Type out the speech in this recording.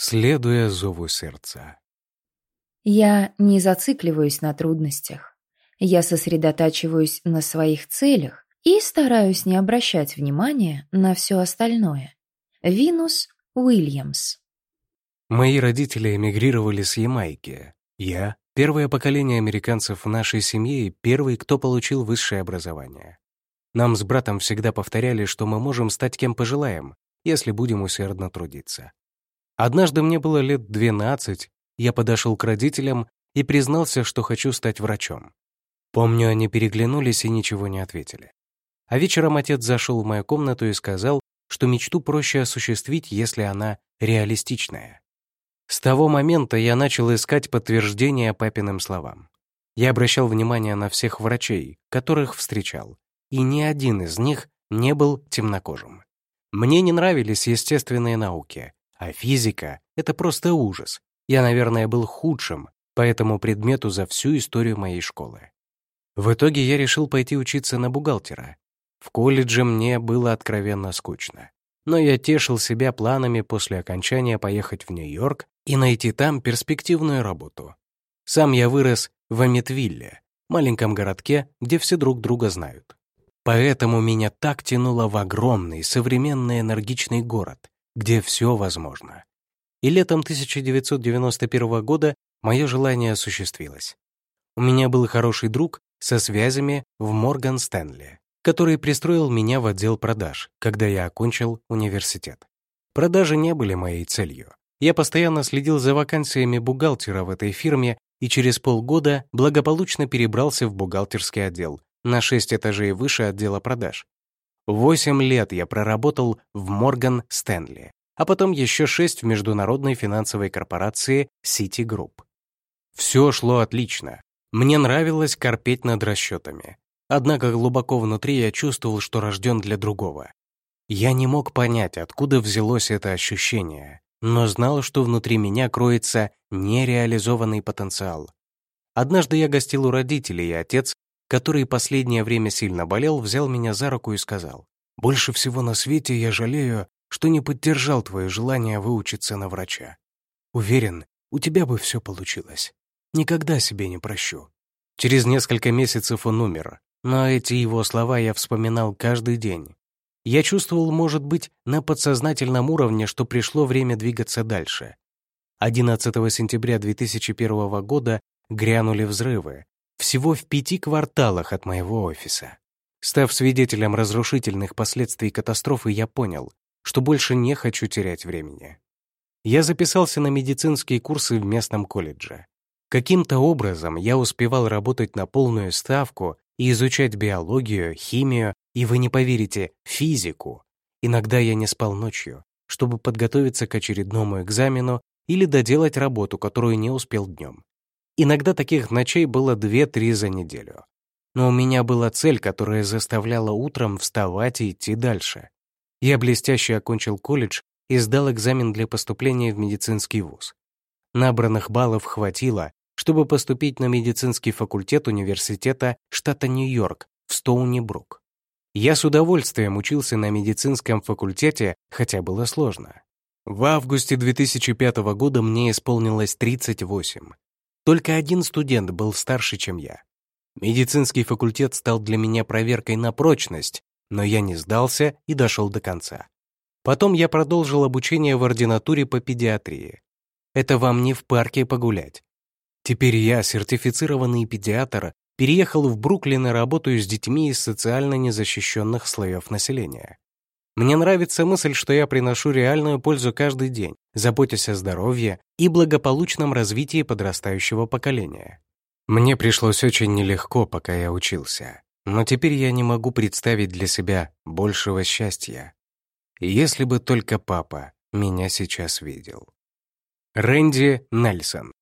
следуя зову сердца. Я не зацикливаюсь на трудностях. Я сосредотачиваюсь на своих целях и стараюсь не обращать внимания на все остальное. Винус Уильямс Мои родители эмигрировали с Ямайки. Я — первое поколение американцев в нашей семье и первый, кто получил высшее образование. Нам с братом всегда повторяли, что мы можем стать кем пожелаем, если будем усердно трудиться. Однажды мне было лет 12, я подошел к родителям и признался, что хочу стать врачом. Помню, они переглянулись и ничего не ответили. А вечером отец зашел в мою комнату и сказал, что мечту проще осуществить, если она реалистичная. С того момента я начал искать подтверждение папиным словам. Я обращал внимание на всех врачей, которых встречал, и ни один из них не был темнокожим. Мне не нравились естественные науки, а физика — это просто ужас. Я, наверное, был худшим по этому предмету за всю историю моей школы. В итоге я решил пойти учиться на бухгалтера. В колледже мне было откровенно скучно. Но я тешил себя планами после окончания поехать в Нью-Йорк и найти там перспективную работу. Сам я вырос в Амитвилле, маленьком городке, где все друг друга знают. Поэтому меня так тянуло в огромный, современный, энергичный город, где все возможно. И летом 1991 года мое желание осуществилось. У меня был хороший друг со связями в Морган Стэнли, который пристроил меня в отдел продаж, когда я окончил университет. Продажи не были моей целью. Я постоянно следил за вакансиями бухгалтера в этой фирме и через полгода благополучно перебрался в бухгалтерский отдел, на шесть этажей выше отдела продаж. Восемь лет я проработал в Морган Стэнли, а потом еще шесть в международной финансовой корпорации Citigroup. Все шло отлично. Мне нравилось корпеть над расчетами. Однако глубоко внутри я чувствовал, что рожден для другого. Я не мог понять, откуда взялось это ощущение, но знал, что внутри меня кроется нереализованный потенциал. Однажды я гостил у родителей, и отец который последнее время сильно болел, взял меня за руку и сказал, «Больше всего на свете я жалею, что не поддержал твое желание выучиться на врача. Уверен, у тебя бы все получилось. Никогда себе не прощу». Через несколько месяцев он умер, но эти его слова я вспоминал каждый день. Я чувствовал, может быть, на подсознательном уровне, что пришло время двигаться дальше. 11 сентября 2001 года грянули взрывы, всего в пяти кварталах от моего офиса. Став свидетелем разрушительных последствий катастрофы, я понял, что больше не хочу терять времени. Я записался на медицинские курсы в местном колледже. Каким-то образом я успевал работать на полную ставку и изучать биологию, химию и, вы не поверите, физику. Иногда я не спал ночью, чтобы подготовиться к очередному экзамену или доделать работу, которую не успел днем. Иногда таких ночей было две-три за неделю. Но у меня была цель, которая заставляла утром вставать и идти дальше. Я блестяще окончил колледж и сдал экзамен для поступления в медицинский вуз. Набранных баллов хватило, чтобы поступить на медицинский факультет университета штата Нью-Йорк в Стоуни-Брук. Я с удовольствием учился на медицинском факультете, хотя было сложно. В августе 2005 года мне исполнилось 38, только один студент был старше, чем я. Медицинский факультет стал для меня проверкой на прочность, но я не сдался и дошел до конца. Потом я продолжил обучение в ординатуре по педиатрии. Это вам не в парке погулять. Теперь я, сертифицированный педиатр, переехал в Бруклин и работаю с детьми из социально незащищенных слоев населения. Мне нравится мысль, что я приношу реальную пользу каждый день, заботясь о здоровье и благополучном развитии подрастающего поколения. Мне пришлось очень нелегко, пока я учился, но теперь я не могу представить для себя большего счастья. Если бы только папа меня сейчас видел. Рэнди Нельсон